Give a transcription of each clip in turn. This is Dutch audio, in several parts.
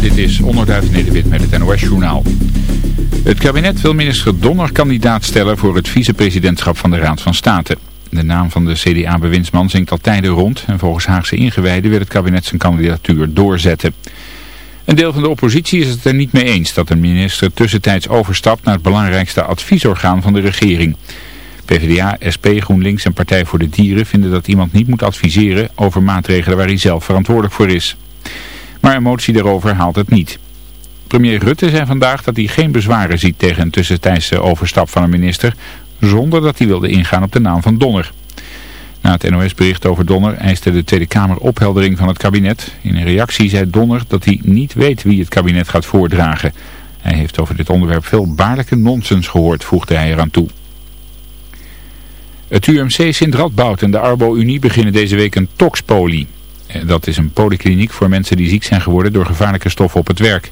Dit is Onderduif Nederwit met het NOS-journaal. Het kabinet wil minister Donner kandidaat stellen voor het vicepresidentschap van de Raad van State. De naam van de CDA-bewindsman zingt al tijden rond en volgens Haagse ingewijden wil het kabinet zijn kandidatuur doorzetten. Een deel van de oppositie is het er niet mee eens dat een minister tussentijds overstapt naar het belangrijkste adviesorgaan van de regering. PvdA, SP, GroenLinks en Partij voor de Dieren vinden dat iemand niet moet adviseren over maatregelen waar hij zelf verantwoordelijk voor is. Maar een motie daarover haalt het niet. Premier Rutte zei vandaag dat hij geen bezwaren ziet tegen een tussentijdse overstap van een minister, zonder dat hij wilde ingaan op de naam van Donner. Na het NOS-bericht over Donner eiste de Tweede Kamer opheldering van het kabinet. In een reactie zei Donner dat hij niet weet wie het kabinet gaat voordragen. Hij heeft over dit onderwerp veel baarlijke nonsens gehoord, voegde hij eraan toe. Het UMC Sint-Radboud en de Arbo-Unie beginnen deze week een toxpolie. Dat is een polykliniek voor mensen die ziek zijn geworden door gevaarlijke stoffen op het werk.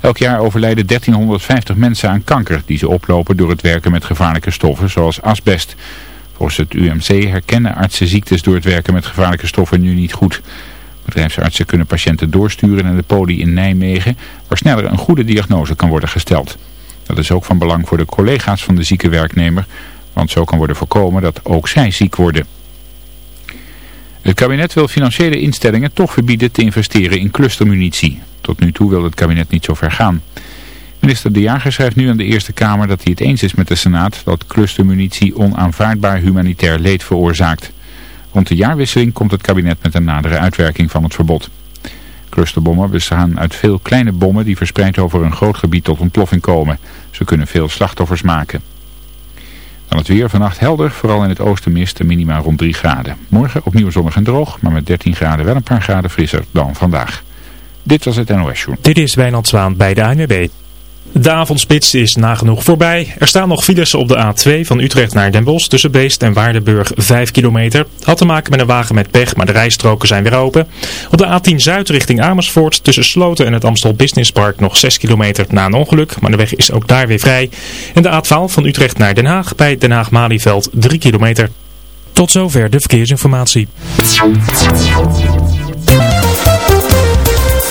Elk jaar overlijden 1350 mensen aan kanker die ze oplopen door het werken met gevaarlijke stoffen zoals asbest. Volgens het UMC herkennen artsen ziektes door het werken met gevaarlijke stoffen nu niet goed. Bedrijfsartsen kunnen patiënten doorsturen naar de poli in Nijmegen waar sneller een goede diagnose kan worden gesteld. Dat is ook van belang voor de collega's van de zieke werknemer, want zo kan worden voorkomen dat ook zij ziek worden. Het kabinet wil financiële instellingen toch verbieden te investeren in clustermunitie. Tot nu toe wil het kabinet niet zo ver gaan. Minister De Jager schrijft nu aan de Eerste Kamer dat hij het eens is met de Senaat dat clustermunitie onaanvaardbaar humanitair leed veroorzaakt. Rond de jaarwisseling komt het kabinet met een nadere uitwerking van het verbod. Clusterbommen bestaan uit veel kleine bommen die verspreid over een groot gebied tot ontploffing komen. Ze kunnen veel slachtoffers maken. Dan het weer vannacht helder, vooral in het oosten mist, minima rond 3 graden. Morgen opnieuw zonnig en droog, maar met 13 graden wel een paar graden frisser dan vandaag. Dit was het NOS Show. Dit is Wijnand Zwaan bij de ANWB. De avondspits is nagenoeg voorbij. Er staan nog files op de A2 van Utrecht naar Den Bosch tussen Beest en Waardenburg 5 kilometer. Had te maken met een wagen met pech, maar de rijstroken zijn weer open. Op de A10 Zuid richting Amersfoort tussen Sloten en het Amstel Business Park nog 6 kilometer na een ongeluk. Maar de weg is ook daar weer vrij. En de A12 van Utrecht naar Den Haag bij Den Haag-Malieveld 3 kilometer. Tot zover de verkeersinformatie.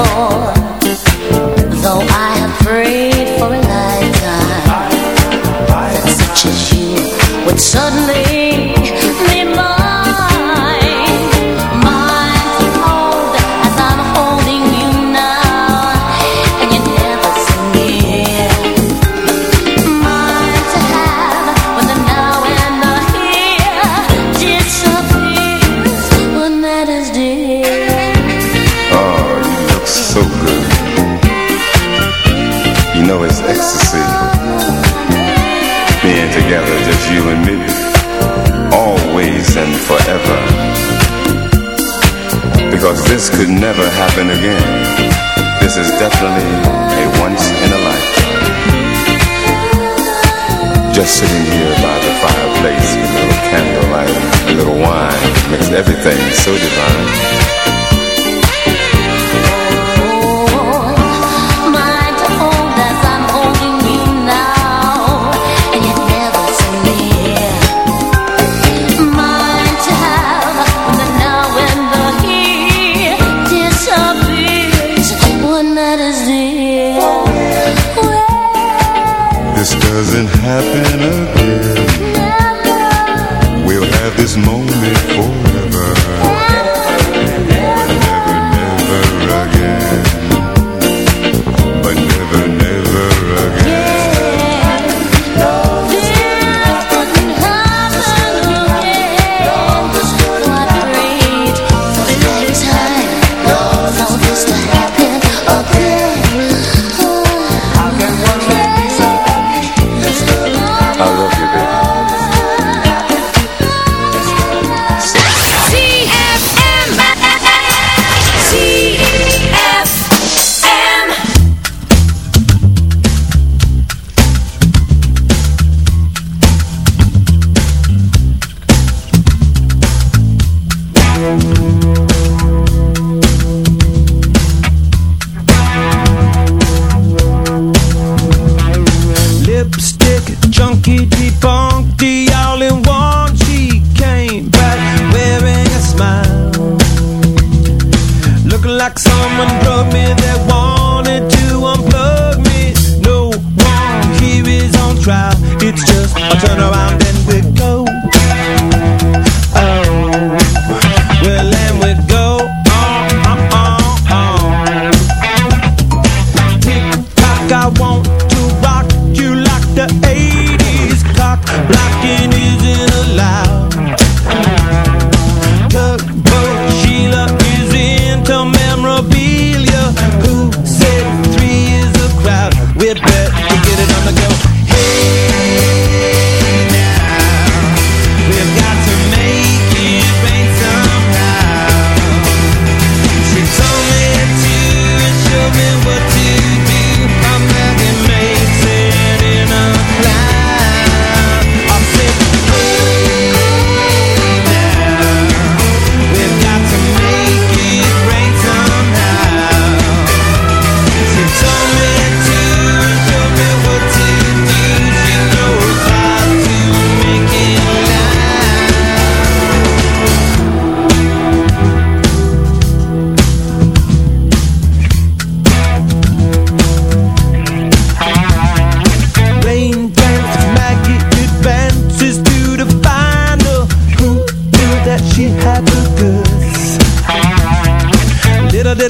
algo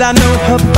I know her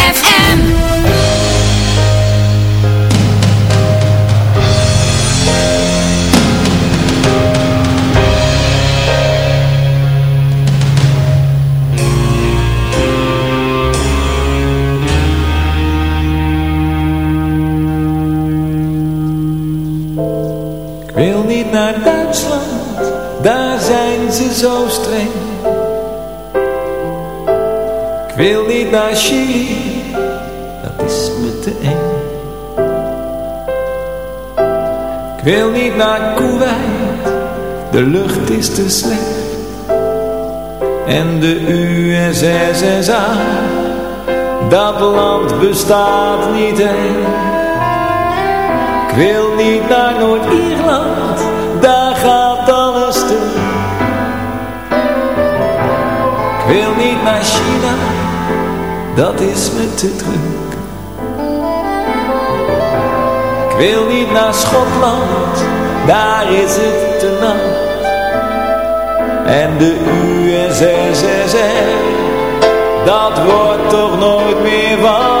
Niet naar Kuwait, de lucht is te slecht. En de USSSA, dat land bestaat niet echt. Ik wil niet naar Noord-Ierland, daar gaat alles stuk. Ik wil niet naar China, dat is me te druk. Ik wil niet naar Schotland, daar is het te nat. En de USSR, dat wordt toch nooit meer wat.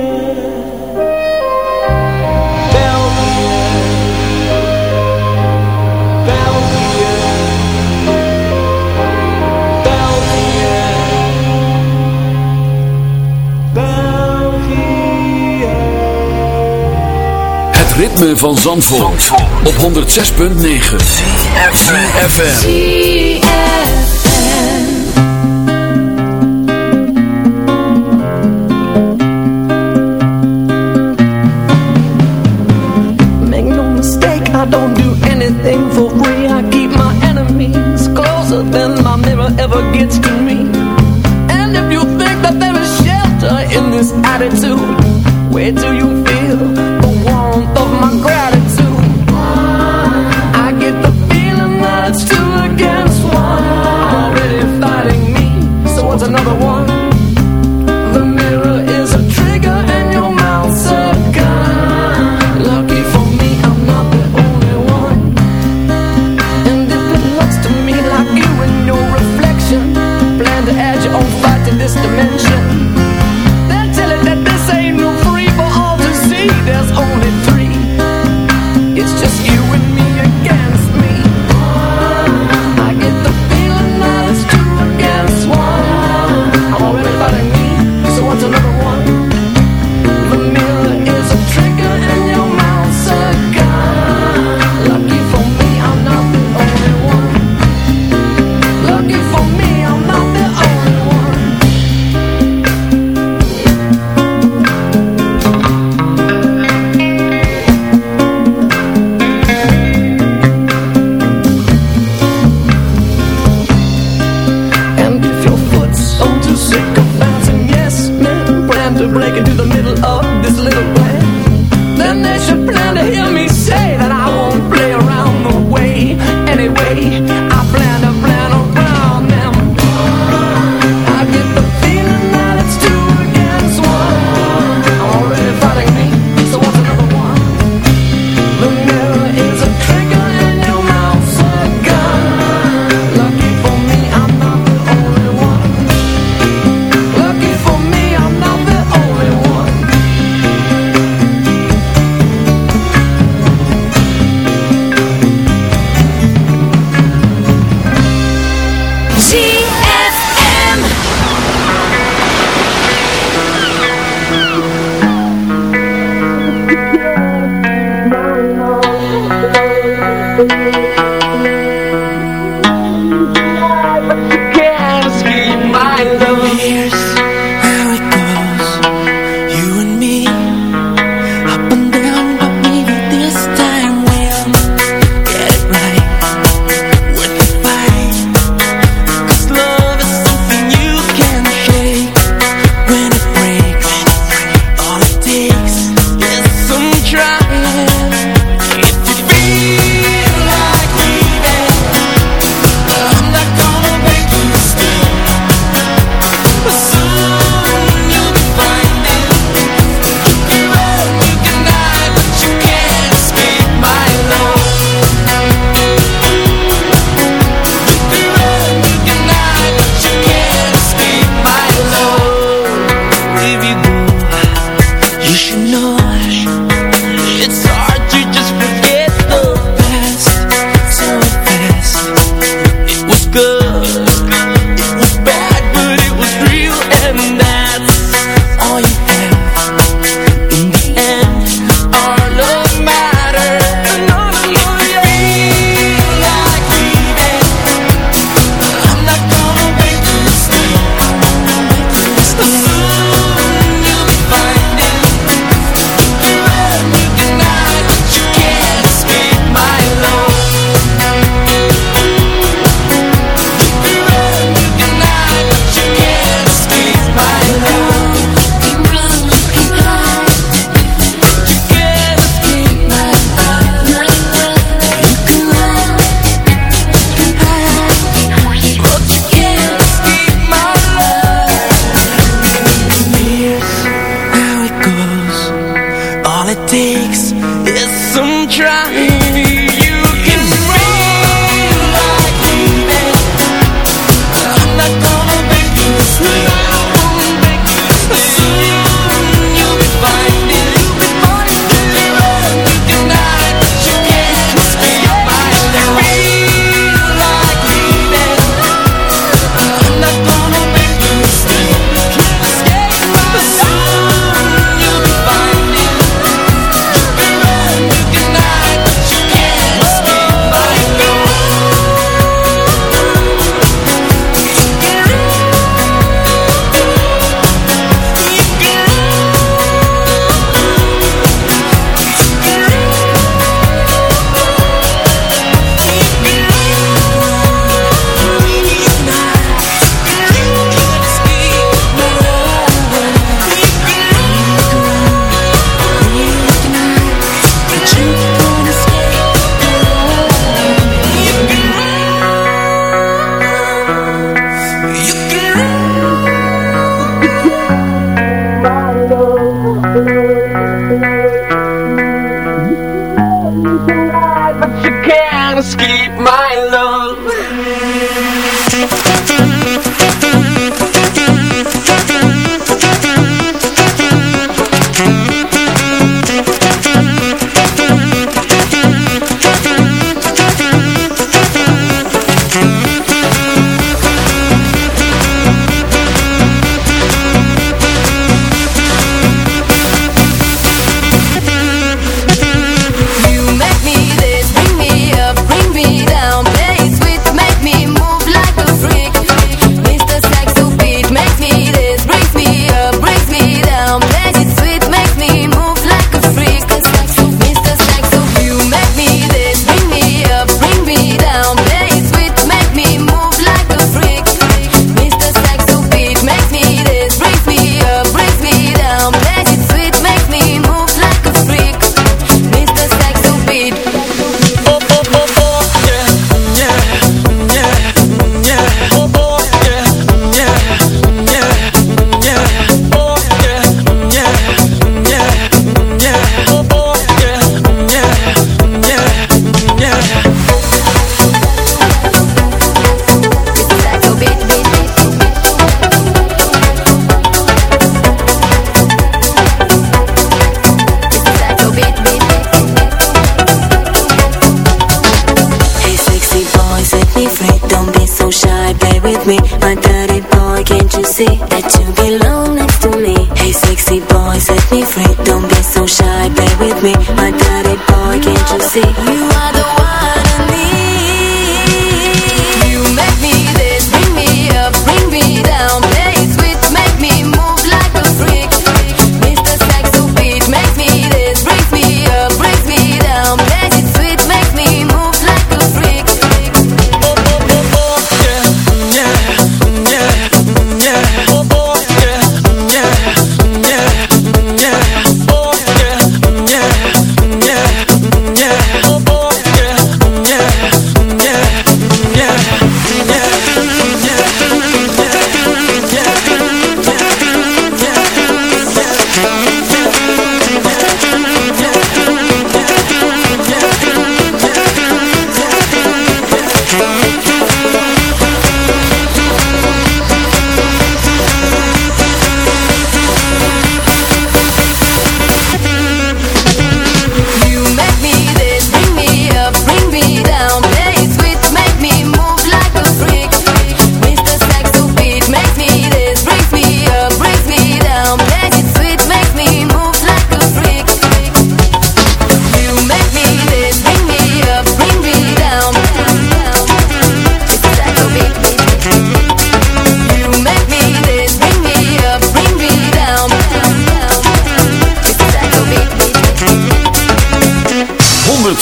Ritme van Zandvoort, op 106.9. FM. Make no mistake, I don't do anything for free. I keep my enemies closer than my mirror ever gets to Música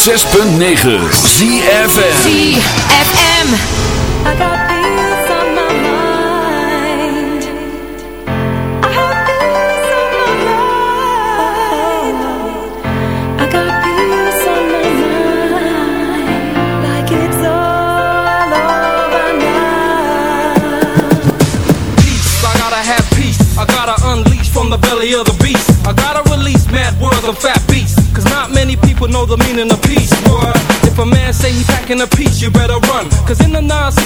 6.9.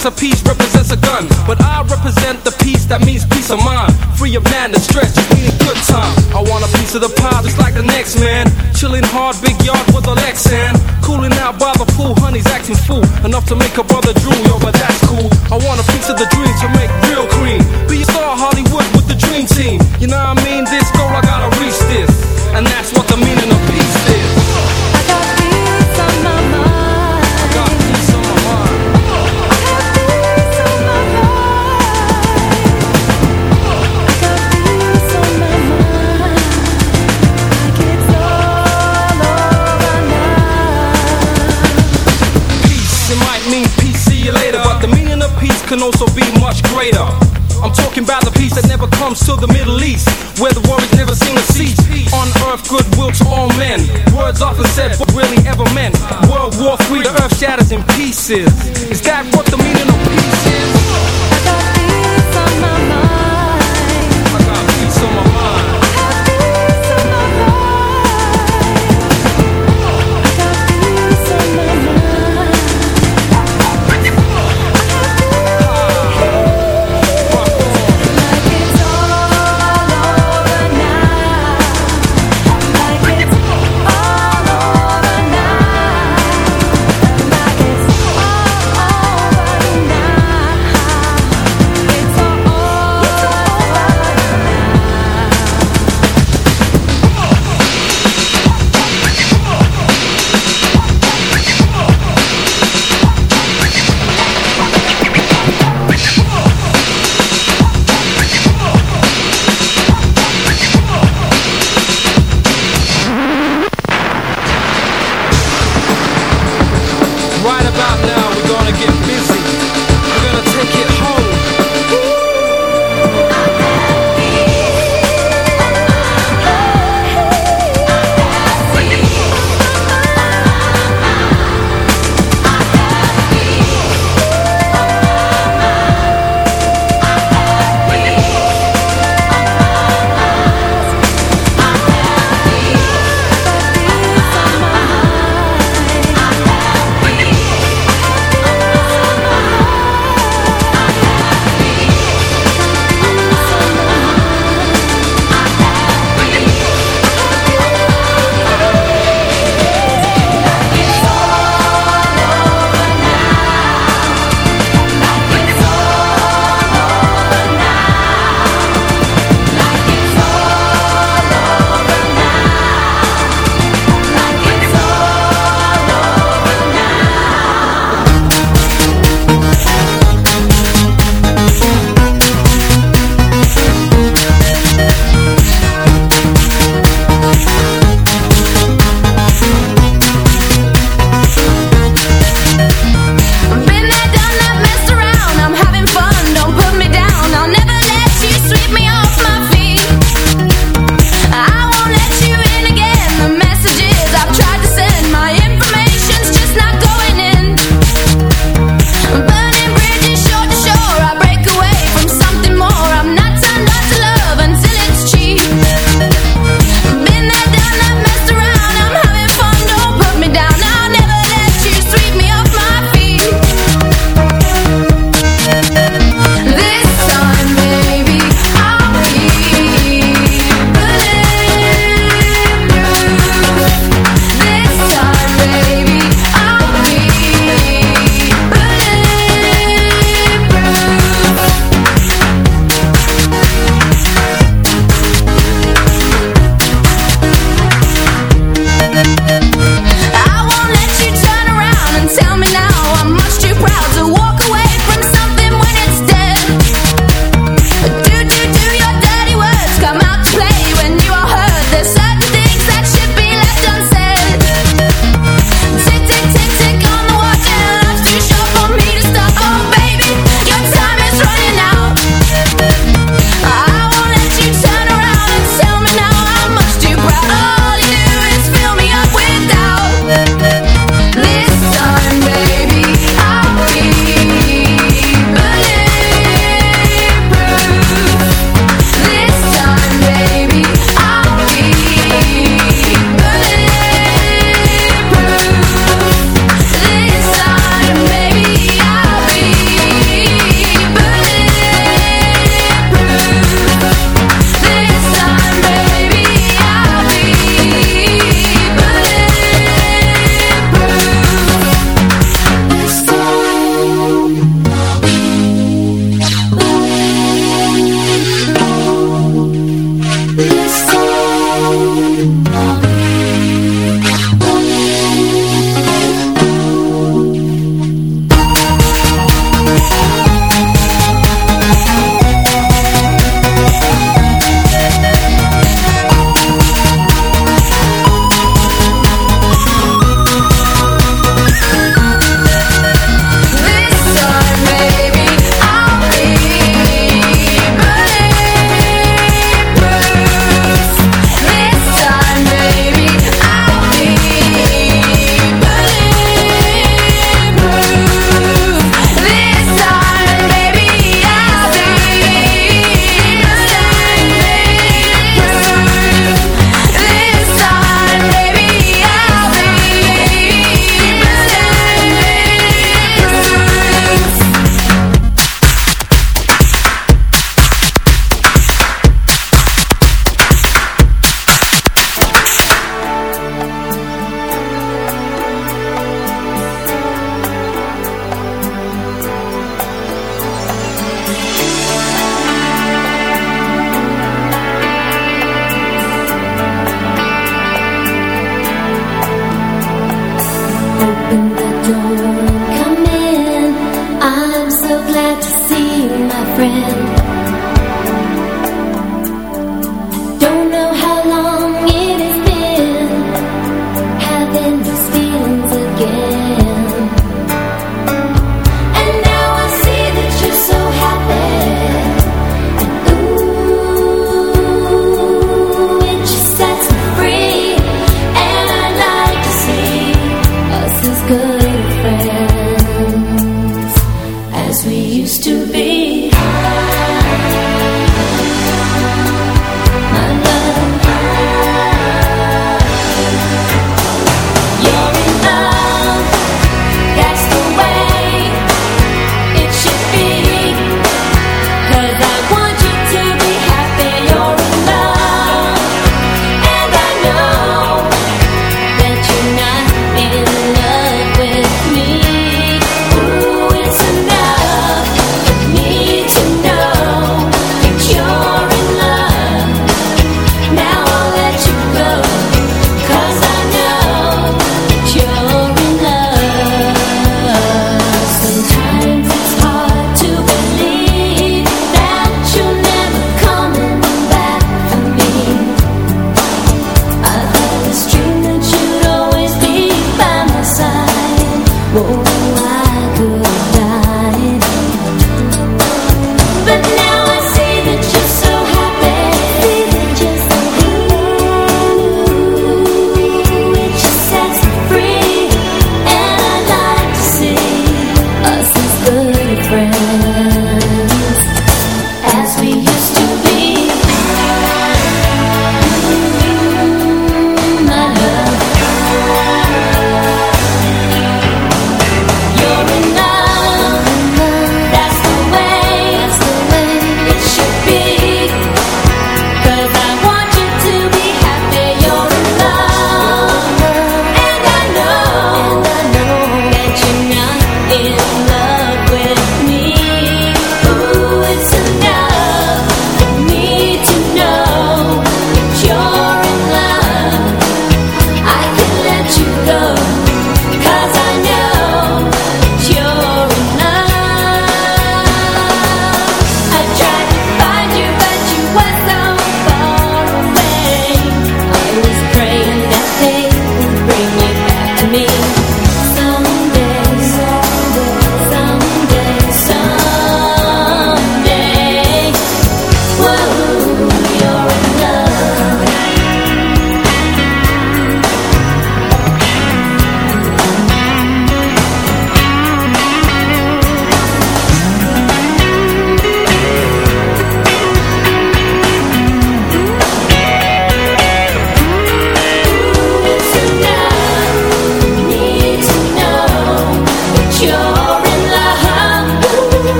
It's a piece represents a gun, but I represent the peace that means peace of mind. Free of madness, stress, just meaning good time. I want a piece of the pie just like the next man. Chilling hard, big yard with a Lexan. Cooling out by the pool, honey's acting fool. Enough to make a brother drool. to the Middle East, where the war is never seen a cease. On earth, goodwill to all men. Words often said, but really ever meant. World War III, the earth shatters in pieces. Is that what the meaning of peace is?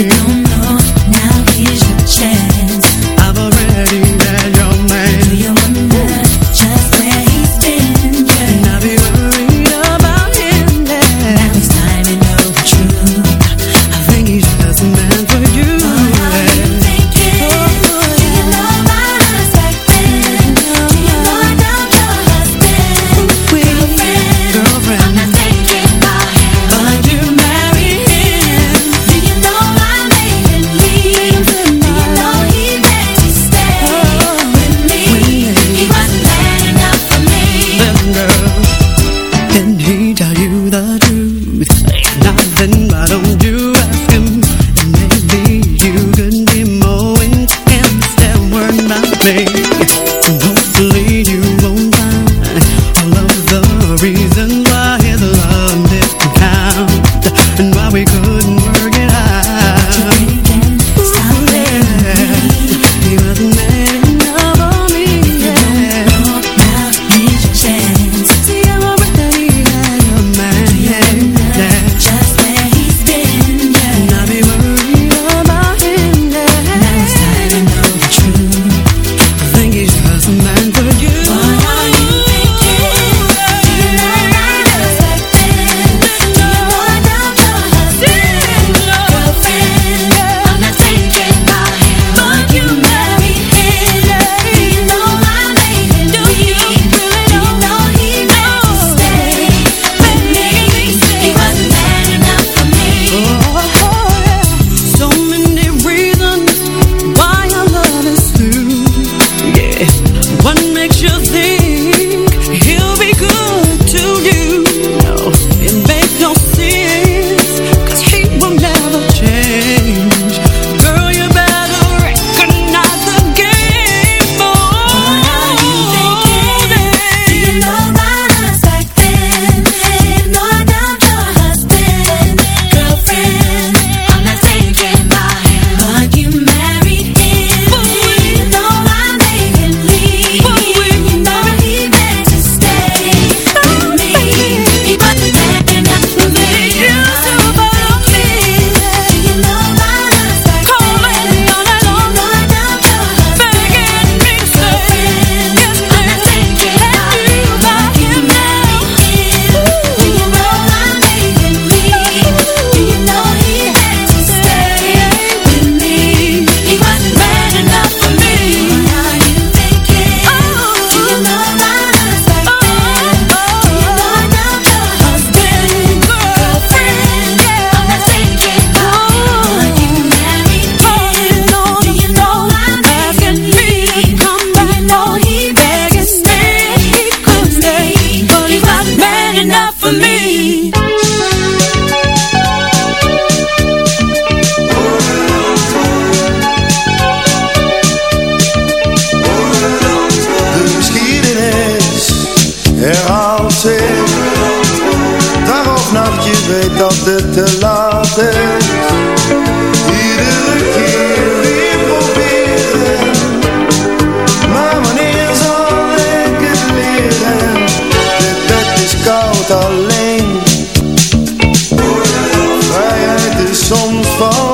Então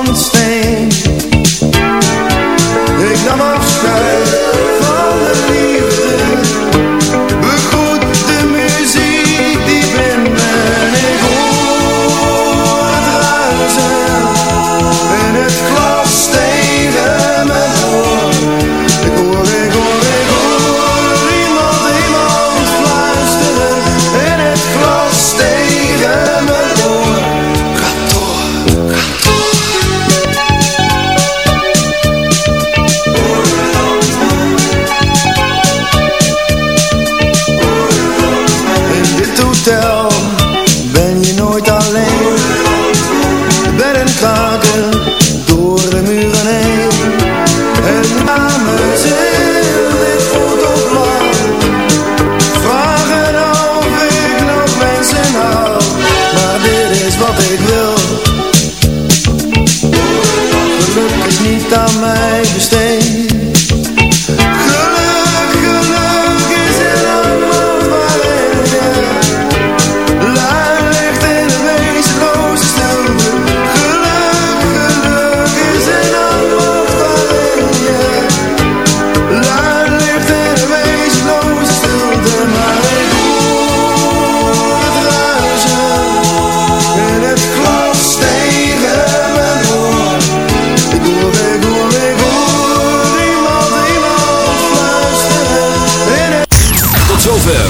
van steen. Ik nam